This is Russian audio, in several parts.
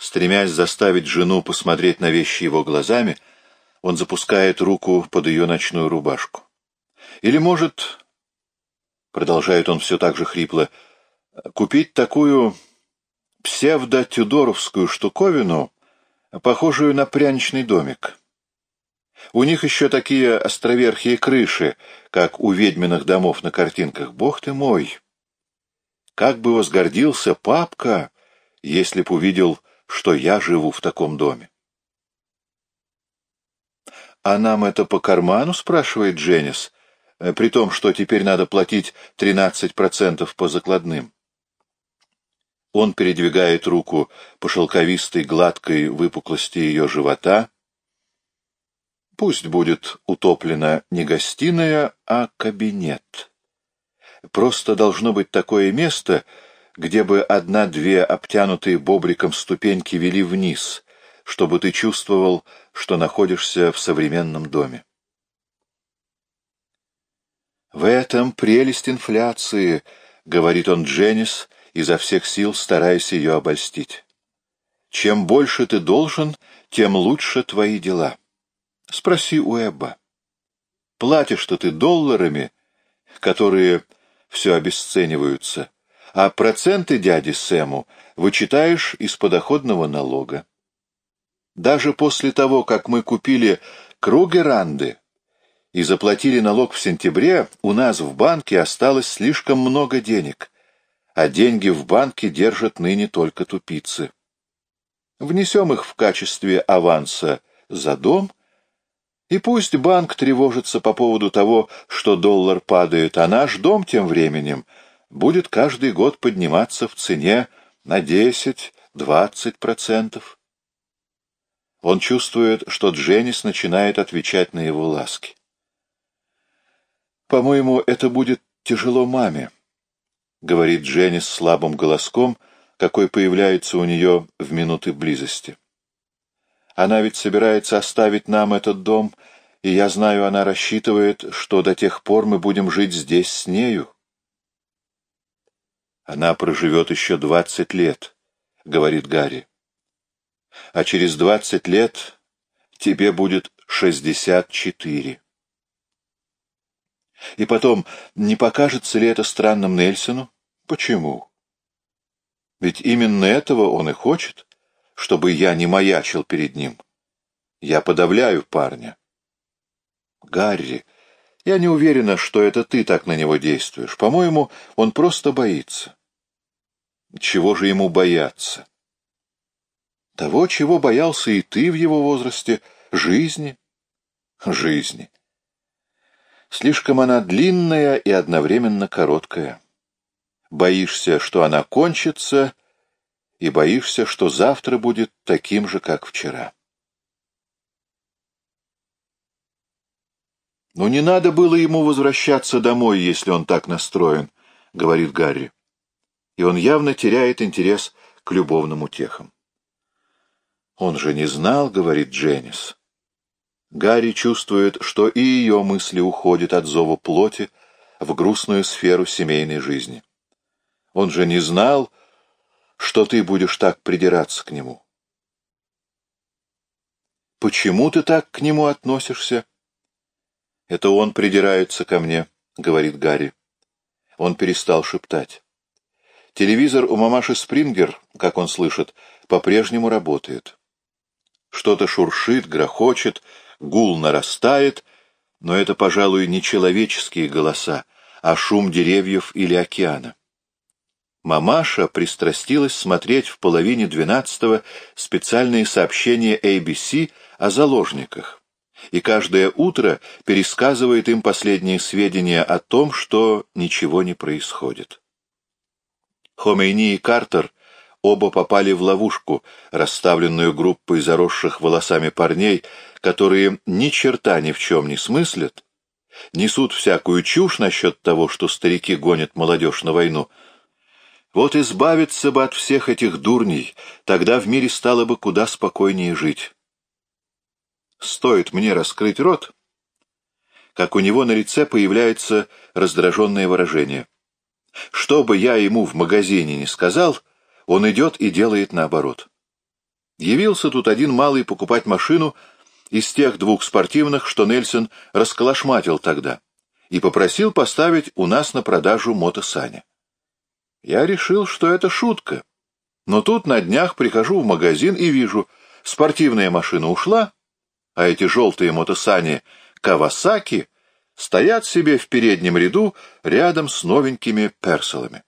Стремясь заставить жену посмотреть на вещи его глазами, он запускает руку под ее ночную рубашку. Или, может, продолжает он все так же хрипло, купить такую псевдо-тюдоровскую штуковину, похожую на пряничный домик. У них еще такие островерхие крыши, как у ведьминых домов на картинках. Бог ты мой! Как бы возгордился папка, если б увидел, что я живу в таком доме. «А нам это по карману?» — спрашивает Дженнис, при том, что теперь надо платить 13% по закладным. Он передвигает руку по шелковистой гладкой выпуклости ее живота, Пусть будет утоплена не гостиная, а кабинет. Просто должно быть такое место, где бы одна-две обтянутые бобриком ступеньки вели вниз, чтобы ты чувствовал, что находишься в современном доме. «В этом прелесть инфляции», — говорит он Дженнис, изо всех сил стараясь ее обольстить. «Чем больше ты должен, тем лучше твои дела». Спроси у Эбба. Платишь-то ты долларами, которые все обесцениваются, а проценты дяди Сэму вычитаешь из подоходного налога. Даже после того, как мы купили Кругеранды и заплатили налог в сентябре, у нас в банке осталось слишком много денег, а деньги в банке держат ныне только тупицы. Внесем их в качестве аванса за дом — и пусть банк тревожится по поводу того, что доллар падает, а наш дом тем временем будет каждый год подниматься в цене на 10-20%. Он чувствует, что Дженнис начинает отвечать на его ласки. «По-моему, это будет тяжело маме», — говорит Дженнис слабым голоском, какой появляется у нее в минуты близости. Она ведь собирается оставить нам этот дом, и я знаю, она рассчитывает, что до тех пор мы будем жить здесь с нею. Она проживет еще двадцать лет, — говорит Гарри. А через двадцать лет тебе будет шестьдесят четыре. И потом, не покажется ли это странным Нельсону? Почему? Ведь именно этого он и хочет чтобы я не маячил перед ним. Я подавляю парня. Гарри, я не уверена, что это ты так на него действуешь. По-моему, он просто боится. Чего же ему бояться? Того, чего боялся и ты в его возрасте — жизни. Жизни. Слишком она длинная и одновременно короткая. Боишься, что она кончится, и боишься, что завтра будет таким же, как вчера. «Но не надо было ему возвращаться домой, если он так настроен», — говорит Гарри. И он явно теряет интерес к любовным утехам. «Он же не знал», — говорит Дженнис. Гарри чувствует, что и ее мысли уходят от зова плоти в грустную сферу семейной жизни. Он же не знал, что ты будешь так придираться к нему. Почему ты так к нему относишься? Это он придирается ко мне, говорит Гарри. Он перестал шептать. Телевизор у мамаши Спрингер, как он слышит, по-прежнему работает. Что-то шуршит, грохочет, гул нарастает, но это, пожалуй, не человеческие голоса, а шум деревьев или океана. Мамаша пристрастилась смотреть в половине двенадцатого специальные сообщения ABC о заложниках, и каждое утро пересказывает им последние сведения о том, что ничего не происходит. Хомейни и Картер оба попали в ловушку, расставленную группой заросших волосами парней, которые ни черта ни в чем не смыслят, несут всякую чушь насчет того, что старики гонят молодежь на войну, вот избавиться бы от всех этих дурней, тогда в мире стало бы куда спокойнее жить. Стоит мне раскрыть рот, как у него на лице появляется раздраженное выражение. Что бы я ему в магазине не сказал, он идет и делает наоборот. Явился тут один малый покупать машину из тех двух спортивных, что Нельсон расколошматил тогда, и попросил поставить у нас на продажу мотосаня. Я решил, что это шутка. Но тут на днях прихожу в магазин и вижу, спортивная машина ушла, а эти желтые мотосани Кавасаки стоят себе в переднем ряду рядом с новенькими персолами.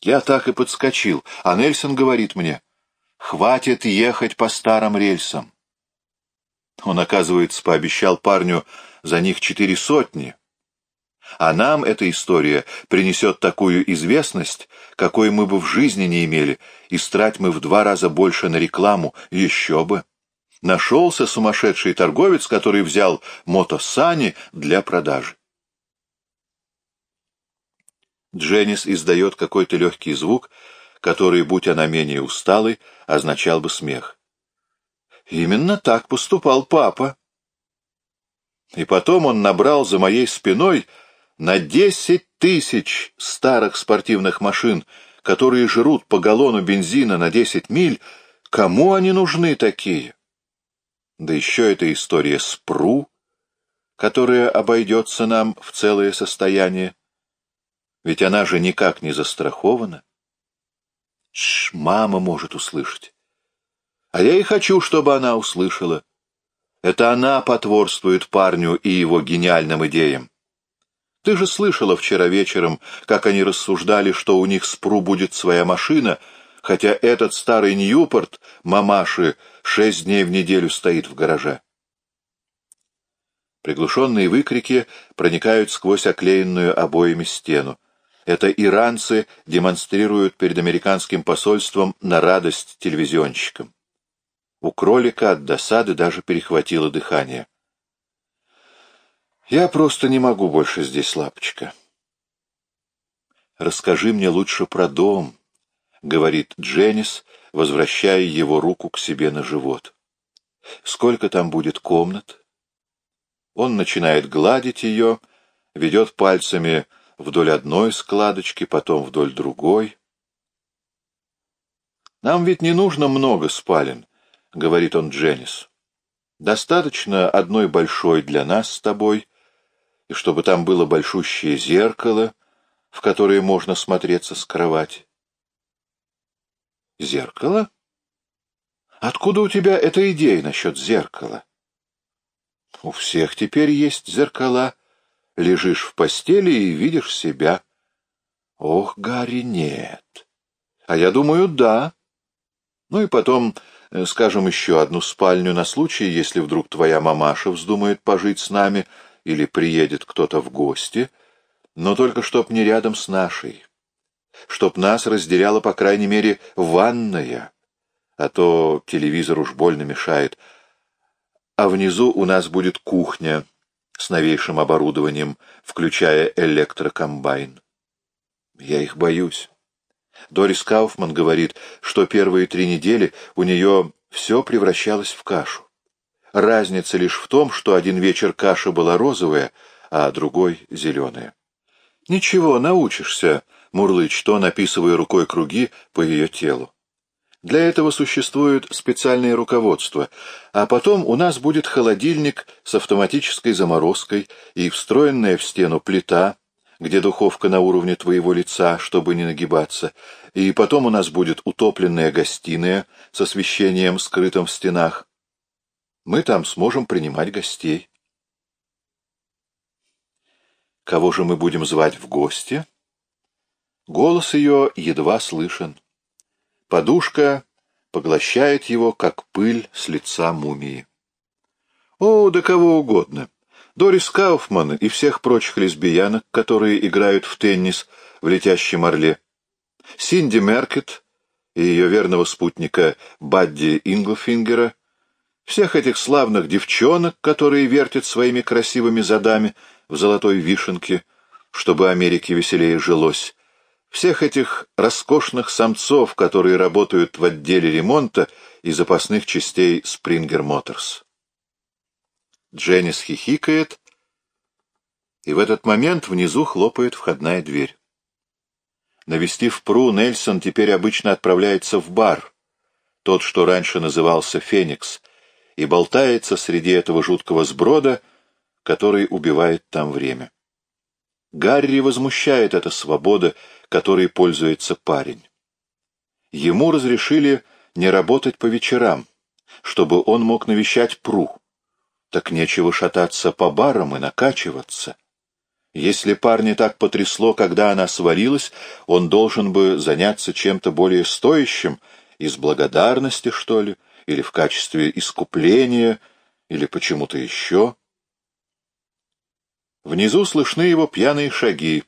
Я так и подскочил, а Нельсон говорит мне, «Хватит ехать по старым рельсам». Он, оказывается, пообещал парню за них четыре сотни. А нам эта история принесет такую известность, какой мы бы в жизни не имели, и страт мы в два раза больше на рекламу, еще бы. Нашелся сумасшедший торговец, который взял мотосани для продажи. Дженнис издает какой-то легкий звук, который, будь она менее усталой, означал бы смех. Именно так поступал папа. И потом он набрал за моей спиной на десять тысяч старых спортивных машин, которые жрут по галлону бензина на десять миль. Кому они нужны такие? Да еще эта история с Пру, которая обойдется нам в целое состояние. Ведь она же никак не застрахована. Ш, мама может услышать. А я и хочу, чтобы она услышала. Это она потворствует парню и его гениальным идеям. Ты же слышала вчера вечером, как они рассуждали, что у них с Пру будет своя машина, хотя этот старый Ньюпорт, мамаши, шесть дней в неделю стоит в гараже. Приглушенные выкрики проникают сквозь оклеенную обоями стену. Это иранцы демонстрируют перед американским посольством на радость телевизионщикам. У кролика от досады даже перехватило дыхание. «Я просто не могу больше здесь, лапочка». «Расскажи мне лучше про дом», — говорит Дженнис, возвращая его руку к себе на живот. «Сколько там будет комнат?» Он начинает гладить ее, ведет пальцами вдоль одной складочки, потом вдоль другой. «Нам ведь не нужно много спален», — говорит он Дженнис. «Достаточно одной большой для нас с тобой, и чтобы там было большущее зеркало, в которое можно смотреться с кровати». «Зеркало? Откуда у тебя эта идея насчет зеркала?» «У всех теперь есть зеркала», лежишь в постели и видишь себя. Ох, Гарри, нет. А я думаю, да. Ну и потом, э, скажем, еще одну спальню на случай, если вдруг твоя мамаша вздумает пожить с нами или приедет кто-то в гости, но только чтоб не рядом с нашей. Чтоб нас разделяла, по крайней мере, ванная, а то телевизор уж больно мешает. А внизу у нас будет кухня — с новейшим оборудованием, включая электрокомбайн. Я их боюсь. Дорис Кауфман говорит, что первые три недели у нее все превращалось в кашу. Разница лишь в том, что один вечер каша была розовая, а другой — зеленая. Ничего, научишься, мурлычь то, написывая рукой круги по ее телу. Для этого существует специальное руководство, а потом у нас будет холодильник с автоматической заморозкой и встроенная в стену плита, где духовка на уровне твоего лица, чтобы не нагибаться, и потом у нас будет утопленная гостиная с освещением, скрытым в стенах. Мы там сможем принимать гостей. Кого же мы будем звать в гости? Голос ее едва слышен. Подушка поглощает его, как пыль с лица мумии. О, да кого угодно. Дорис Кауфман и всех прочих лесбиянок, которые играют в теннис в летящем орле. Синди Меркет и ее верного спутника Бадди Инглфингера, всех этих славных девчонок, которые вертят своими красивыми задами в золотой вишенке, чтобы Америке веселее жилось, всех этих роскошных самцов, которые работают в отделе ремонта и запасных частей Springer Motors. Дженнис хихикает, и в этот момент внизу хлопает входная дверь. Навестив Пру, Нельсон теперь обычно отправляется в бар, тот, что раньше назывался Феникс, и болтается среди этого жуткого сброда, который убивает там время. Гарри возмущает эта свобода, которой пользуется парень. Ему разрешили не работать по вечерам, чтобы он мог навещать Пру. Так нечего шататься по барам и накачиваться. Если парня так потрясло, когда она свалилась, он должен бы заняться чем-то более стоящим, из благодарности, что ли, или в качестве искупления, или почему-то еще. Внизу слышны его пьяные шаги.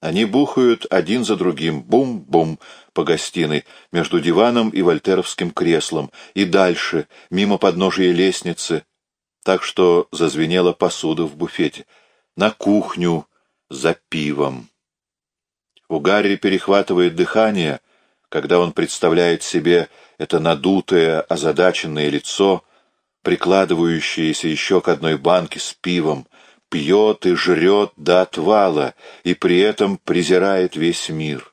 Они бухают один за другим, бум-бум, по гостиной, между диваном и вольтеровским креслом, и дальше, мимо подножия лестницы, так что зазвенела посуда в буфете, на кухню за пивом. У Гарри перехватывает дыхание, когда он представляет себе это надутое, озадаченное лицо, прикладывающееся еще к одной банке с пивом, пьет и жрет до отвала, и при этом презирает весь мир.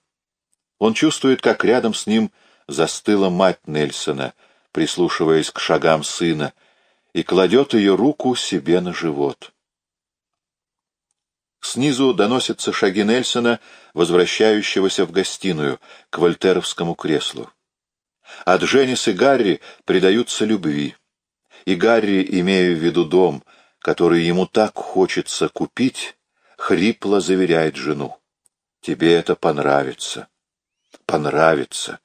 Он чувствует, как рядом с ним застыла мать Нельсона, прислушиваясь к шагам сына, и кладет ее руку себе на живот. Снизу доносятся шаги Нельсона, возвращающегося в гостиную, к вольтеровскому креслу. От Дженнис и Гарри предаются любви. И Гарри, имея в виду дом, который ему так хочется купить, хрипло заверяет жену. «Тебе это понравится. Понравится».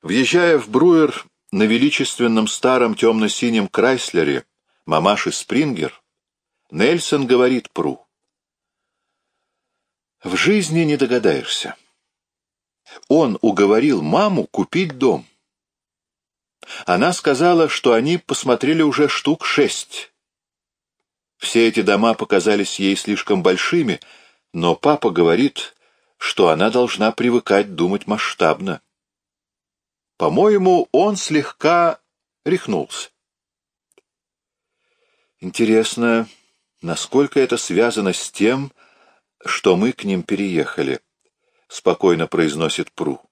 Въезжая в Бруер на величественном старом темно-синем Крайслере, мамаши Спрингер, Нельсон говорит Пру. В жизни не догадаешься. Он уговорил маму купить дом. Она сказала, что они посмотрели уже штук шесть. Все эти дома показались ей слишком большими, но папа говорит, что она должна привыкать думать масштабно. По-моему, он слегка рехнулся. Интересно, насколько это связано с тем, что мы к ним переехали, — спокойно произносит Пру.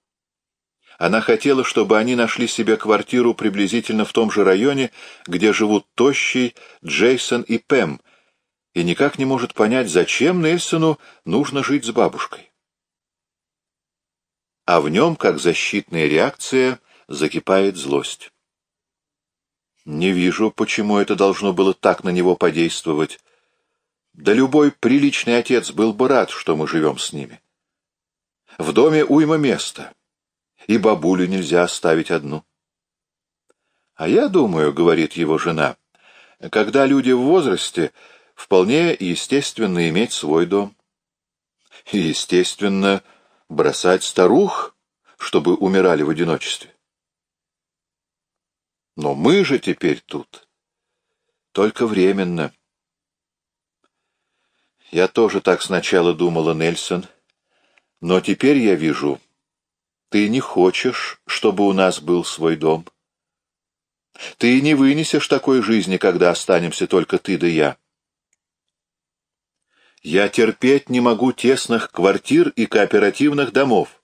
Она хотела, чтобы они нашли себе квартиру приблизительно в том же районе, где живут Тощий, Джейсон и Пэм, и никак не может понять, зачем Нельсону нужно жить с бабушкой. А в нем, как защитная реакция, закипает злость. Не вижу, почему это должно было так на него подействовать. Да любой приличный отец был бы рад, что мы живем с ними. В доме уйма места и бабулю нельзя оставить одну. А я думаю, — говорит его жена, — когда люди в возрасте, вполне естественно иметь свой дом. И естественно бросать старух, чтобы умирали в одиночестве. Но мы же теперь тут. Только временно. Я тоже так сначала думала, Нельсон, но теперь я вижу, ты не хочешь, чтобы у нас был свой дом. Ты не вынесешь такой жизни, когда останемся только ты да я. Я терпеть не могу тесных квартир и кооперативных домов.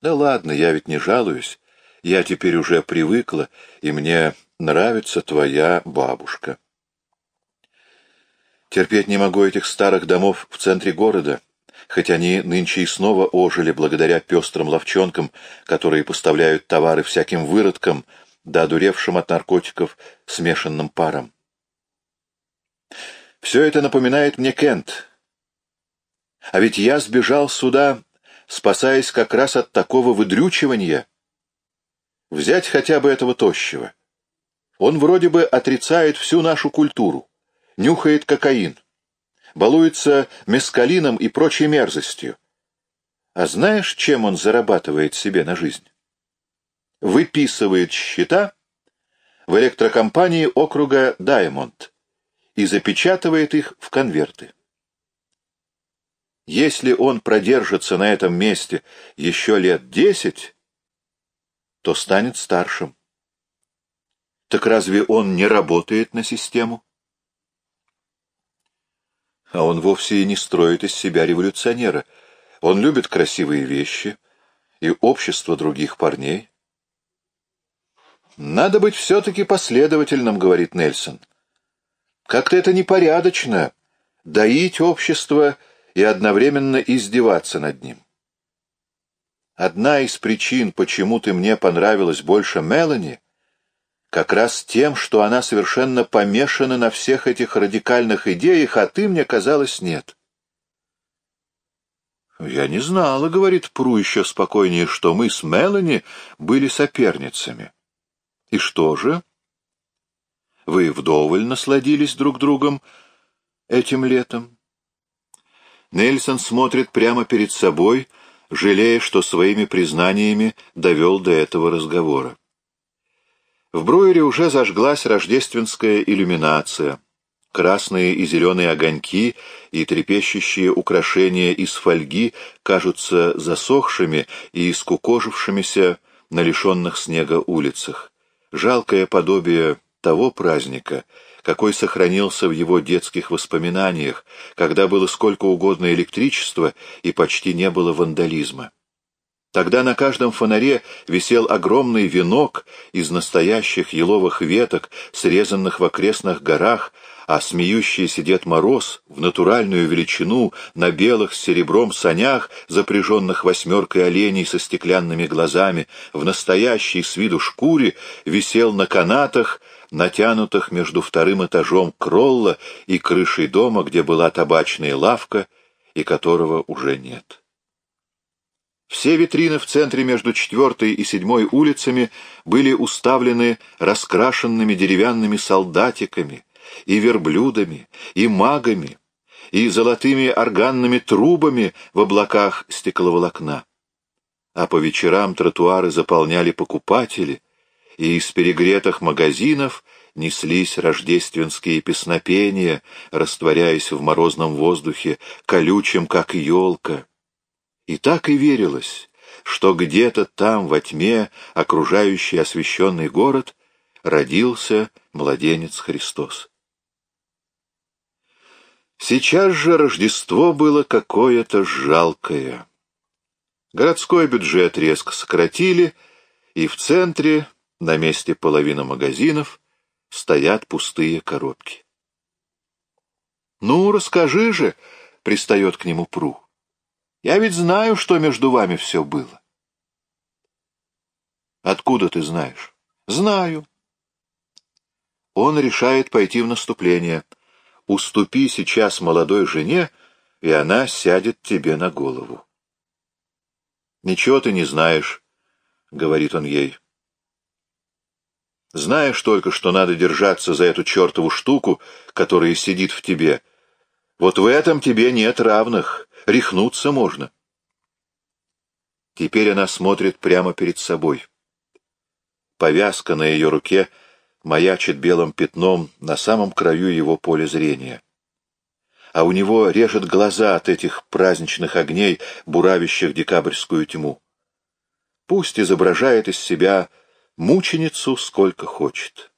Да ладно, я ведь не жалуюсь. Я теперь уже привыкла, и мне нравится твоя бабушка. Терпеть не могу этих старых домов в центре города хоть они нынче и снова ожили благодаря пестрым ловчонкам, которые поставляют товары всяким выродкам, да одуревшим от наркотиков смешанным паром. Все это напоминает мне Кент. А ведь я сбежал сюда, спасаясь как раз от такого выдрючивания. Взять хотя бы этого тощего. Он вроде бы отрицает всю нашу культуру, нюхает кокаин балуется мескалином и прочей мерзостью. А знаешь, чем он зарабатывает себе на жизнь? Выписывает счета в электрокомпании округа Даймонд и запечатывает их в конверты. Если он продержится на этом месте еще лет десять, то станет старшим. Так разве он не работает на систему? А он вовсе и не строит из себя революционера. Он любит красивые вещи и общество других парней. «Надо быть все-таки последовательным», — говорит Нельсон. «Как-то это непорядочно — доить общество и одновременно издеваться над ним. Одна из причин, почему ты мне понравилась больше Мелани, как раз тем, что она совершенно помешана на всех этих радикальных идеях, а ты, мне казалось, нет». «Я не знала», — говорит Пру еще спокойнее, — «что мы с Мелани были соперницами». И что же? Вы вдоволь насладились друг другом этим летом? Нельсон смотрит прямо перед собой, жалея, что своими признаниями довел до этого разговора. В Бруере уже зажглась рождественская иллюминация. Красные и зеленые огоньки и трепещущие украшения из фольги кажутся засохшими и скукожившимися на лишенных снега улицах жалкое подобие того праздника, какой сохранился в его детских воспоминаниях, когда было сколько угодно электричества и почти не было вандализма. Тогда на каждом фонаре висел огромный венок из настоящих еловых веток, срезанных в окрестных горах, а смеющийся Дед Мороз в натуральную величину на белых с серебром санях, запряженных восьмеркой оленей со стеклянными глазами, в настоящей с виду шкуре висел на канатах, натянутых между вторым этажом кролла и крышей дома, где была табачная лавка, и которого уже нет. Все витрины в центре между четвертой и седьмой улицами были уставлены раскрашенными деревянными солдатиками, и верблюдами, и магами, и золотыми органными трубами в облаках стекловолокна. А по вечерам тротуары заполняли покупатели, и из перегретых магазинов неслись рождественские песнопения, растворяясь в морозном воздухе, колючим, как елка. И так и верилось, что где-то там, во тьме, окружающий освященный город, родился младенец Христос. Сейчас же Рождество было какое-то жалкое. Городской бюджет резко сократили, и в центре, на месте половины магазинов, стоят пустые коробки. «Ну, расскажи же», — пристает к нему Пру. «Я ведь знаю, что между вами все было». «Откуда ты знаешь?» «Знаю». Он решает пойти в наступление — уступи сейчас молодой жене, и она сядет тебе на голову. «Ничего ты не знаешь», — говорит он ей. «Знаешь только, что надо держаться за эту чертову штуку, которая сидит в тебе. Вот в этом тебе нет равных, рехнуться можно». Теперь она смотрит прямо перед собой. Повязка на ее руке — маячит белым пятном на самом краю его поля зрения. А у него режет глаза от этих праздничных огней, буравящих декабрьскую тьму. Пусть изображает из себя мученицу сколько хочет.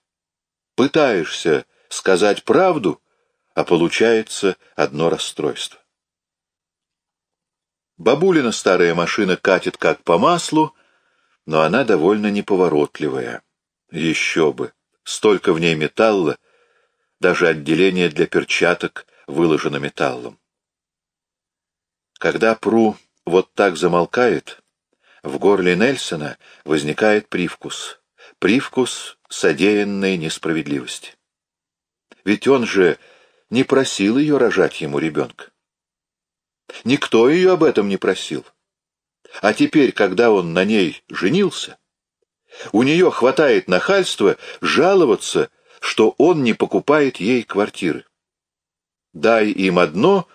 Пытаешься сказать правду, а получается одно расстройство. Бабулина старая машина катит как по маслу, но она довольно неповоротливая. Еще бы! Столько в ней металла, даже отделение для перчаток выложено металлом. Когда Пру вот так замолкает, в горле Нельсона возникает привкус. Привкус содеянной несправедливости. Ведь он же не просил ее рожать ему ребенка. Никто ее об этом не просил. А теперь, когда он на ней женился, у нее хватает нахальства жаловаться, что он не покупает ей квартиры. Дай им одно,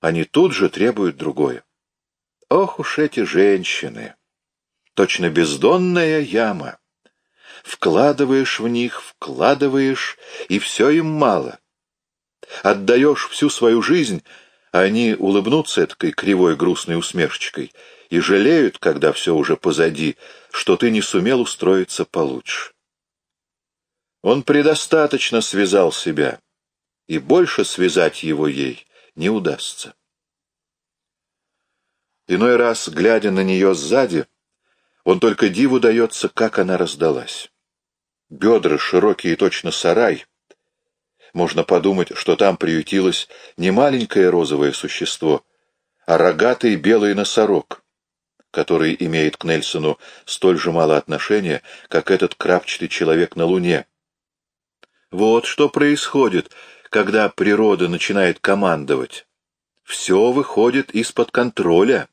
они тут же требуют другое. Ох уж эти женщины! Точно бездонная яма. Вкладываешь в них, вкладываешь, и все им мало. Отдаешь всю свою жизнь, они улыбнутся этой кривой грустной усмешечкой и жалеют, когда все уже позади, что ты не сумел устроиться получше. Он предостаточно связал себя, и больше связать его ей не удастся. Иной раз, глядя на нее сзади, он только диву дается, как она раздалась. Бедра широкие, точно сарай. Можно подумать, что там приютилось не маленькое розовое существо, а рогатый белый носорог, который имеет к Нельсону столь же мало отношения, как этот крапчатый человек на Луне. Вот что происходит, когда природа начинает командовать. Все выходит из-под контроля.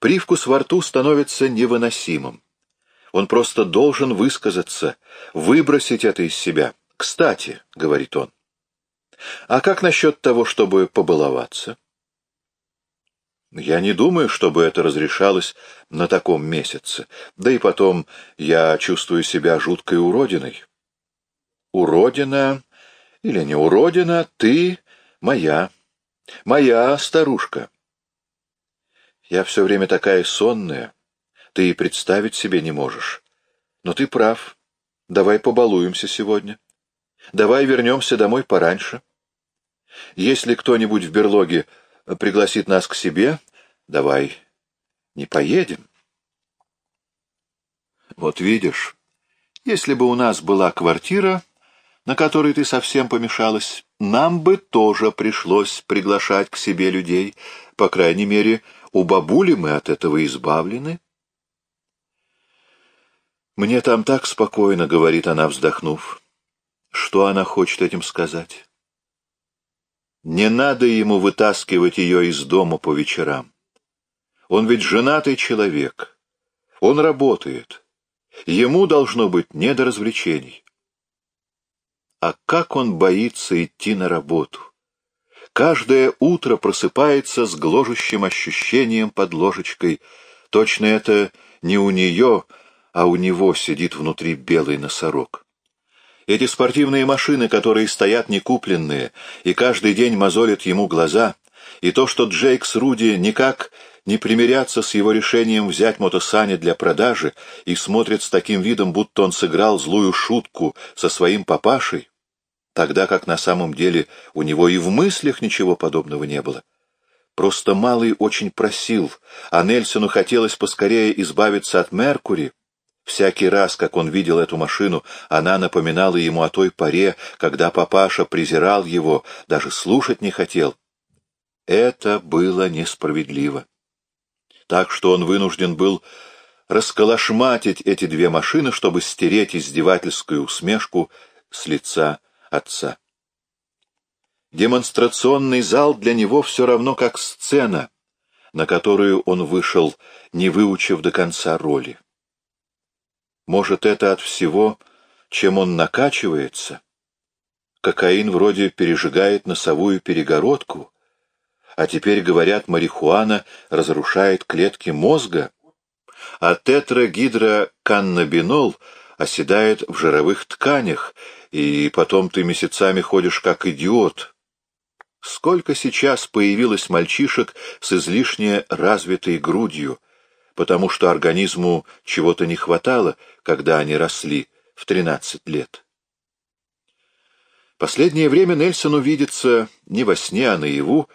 Привкус во рту становится невыносимым. Он просто должен высказаться, выбросить это из себя. «Кстати», — говорит он, — «а как насчет того, чтобы побаловаться?» Я не думаю, чтобы это разрешалось на таком месяце. Да и потом я чувствую себя жуткой уродиной. Уродина или не уродина, ты моя, моя старушка. Я все время такая сонная. Ты и представить себе не можешь. Но ты прав. Давай побалуемся сегодня. Давай вернемся домой пораньше. Если кто-нибудь в берлоге пригласит нас к себе, давай не поедем. Вот видишь, если бы у нас была квартира, на которой ты совсем помешалась, нам бы тоже пришлось приглашать к себе людей, по крайней мере, у бабули мы от этого избавлены. «Мне там так спокойно», — говорит она, вздохнув. Что она хочет этим сказать? Не надо ему вытаскивать ее из дома по вечерам. Он ведь женатый человек. Он работает. Ему должно быть не до развлечений. А как он боится идти на работу? Каждое утро просыпается с гложущим ощущением под ложечкой. Точно это не у нее, а у него сидит внутри белый носорог. Эти спортивные машины, которые стоят некупленные и каждый день мозолят ему глаза, и то, что Джейк с Руди никак не примирятся с его решением взять мотосани для продажи и смотрят с таким видом, будто он сыграл злую шутку со своим папашей, тогда как на самом деле у него и в мыслях ничего подобного не было. Просто Малый очень просил, а Нельсону хотелось поскорее избавиться от Меркури. Всякий раз, как он видел эту машину, она напоминала ему о той поре, когда папаша презирал его, даже слушать не хотел. Это было несправедливо. Так что он вынужден был расколошматить эти две машины, чтобы стереть издевательскую усмешку с лица отца. Демонстрационный зал для него все равно как сцена, на которую он вышел, не выучив до конца роли. Может, это от всего, чем он накачивается? Кокаин вроде пережигает носовую перегородку, а теперь, говорят, марихуана разрушает клетки мозга, а тетрагидроканнабинол оседает в жировых тканях и потом ты месяцами ходишь как идиот. Сколько сейчас появилось мальчишек с излишне развитой грудью, потому что организму чего-то не хватало, когда они росли в тринадцать лет. Последнее время Нельсону видится не во сне, а наяву,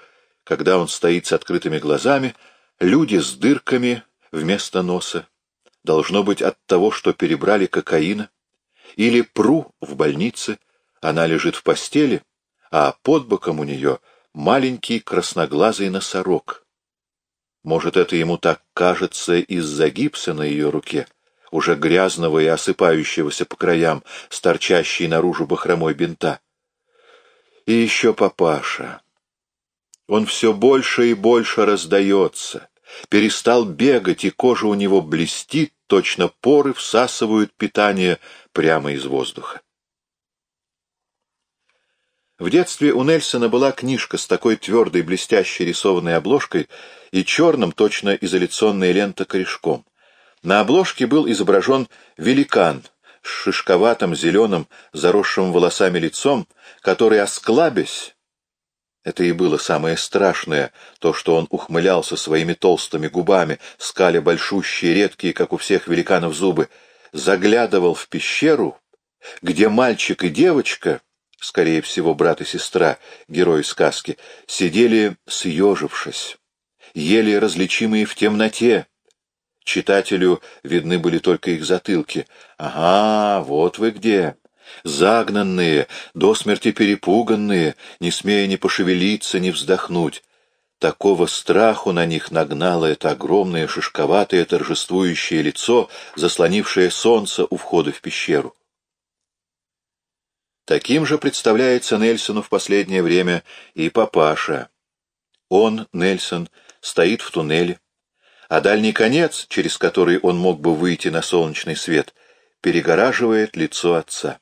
когда он стоит с открытыми глазами, люди с дырками вместо носа. Должно быть от того, что перебрали кокаина. Или Пру в больнице, она лежит в постели, а под боком у нее маленький красноглазый носорог. Может, это ему так кажется из-за гипса на ее руке, уже грязного и осыпающегося по краям, с торчащей наружу бахромой бинта. И еще папаша. Он все больше и больше раздается, перестал бегать, и кожа у него блестит, точно поры всасывают питание прямо из воздуха. В детстве у Нельсона была книжка с такой твердой блестящей рисованной обложкой и черным, точно изоляционная лента корешком. На обложке был изображен великан с шишковатым, зеленым, заросшим волосами лицом, который, осклабясь, это и было самое страшное, то, что он ухмылялся своими толстыми губами, скаля большущие, редкие, как у всех великанов, зубы, заглядывал в пещеру, где мальчик и девочка, скорее всего, брат и сестра, герои сказки, сидели съежившись, еле различимые в темноте. Читателю видны были только их затылки. «Ага, вот вы где!» Загнанные, до смерти перепуганные, не смея ни пошевелиться, ни вздохнуть. Такого страху на них нагнало это огромное шишковатое торжествующее лицо, заслонившее солнце у входа в пещеру. Таким же представляется Нельсону в последнее время и папаша. Он, Нельсон, стоит в туннеле, а дальний конец, через который он мог бы выйти на солнечный свет, перегораживает лицо отца.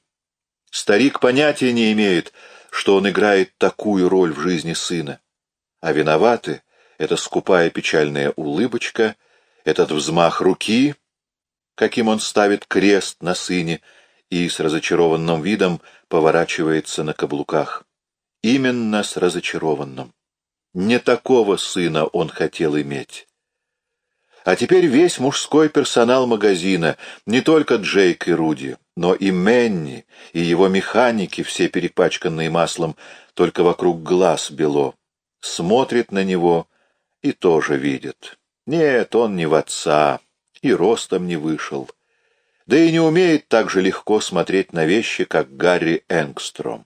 Старик понятия не имеет, что он играет такую роль в жизни сына а виноваты эта скупая печальная улыбочка, этот взмах руки, каким он ставит крест на сыне и с разочарованным видом поворачивается на каблуках. Именно с разочарованным. Не такого сына он хотел иметь. А теперь весь мужской персонал магазина, не только Джейк и Руди, но и Менни, и его механики, все перепачканные маслом, только вокруг глаз бело смотрит на него и тоже видит. Нет, он не в отца, и ростом не вышел. Да и не умеет так же легко смотреть на вещи, как Гарри Энгстром.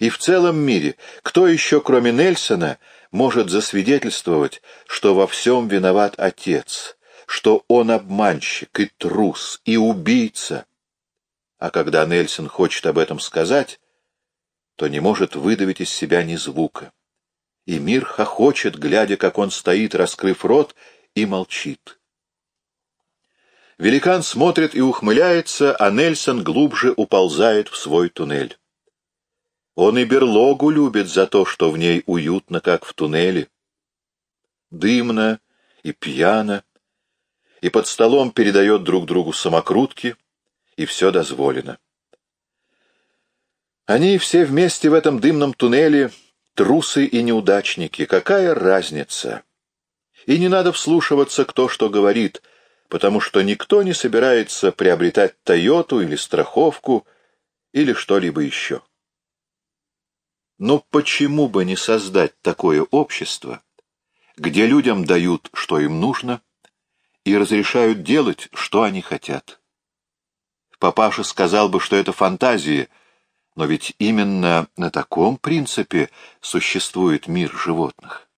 И в целом мире кто еще, кроме Нельсона, может засвидетельствовать, что во всем виноват отец, что он обманщик и трус, и убийца? А когда Нельсон хочет об этом сказать, то не может выдавить из себя ни звука и мир хохочет, глядя, как он стоит, раскрыв рот, и молчит. Великан смотрит и ухмыляется, а Нельсон глубже уползает в свой туннель. Он и берлогу любит за то, что в ней уютно, как в туннеле. Дымно и пьяно, и под столом передает друг другу самокрутки, и все дозволено. Они все вместе в этом дымном туннеле — Трусы и неудачники, какая разница? И не надо вслушиваться, кто что говорит, потому что никто не собирается приобретать Тойоту или страховку или что-либо еще. Но почему бы не создать такое общество, где людям дают, что им нужно, и разрешают делать, что они хотят? Папаша сказал бы, что это фантазии — но ведь именно на таком принципе существует мир животных.